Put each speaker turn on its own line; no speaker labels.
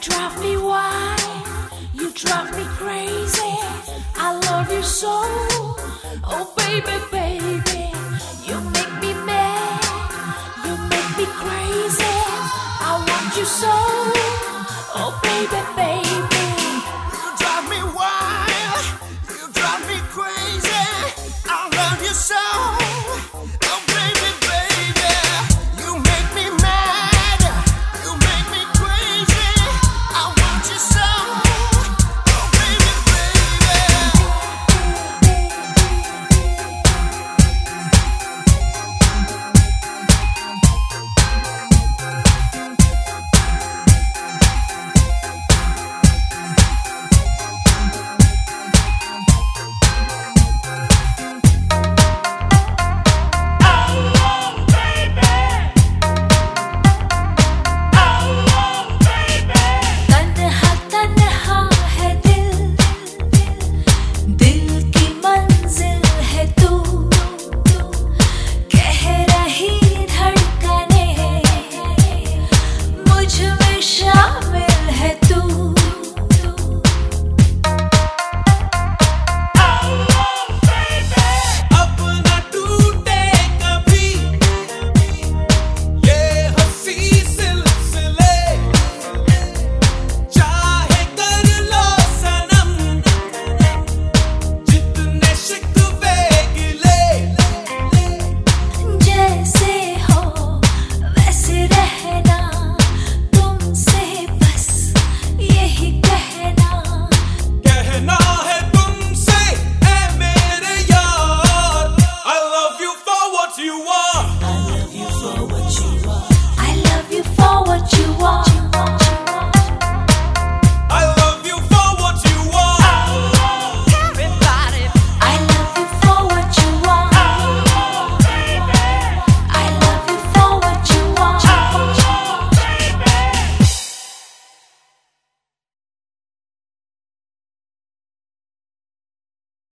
drive me wild, you drive me crazy. I love you so, oh baby, baby. You make me mad, you make me crazy. I want you so, oh baby, baby.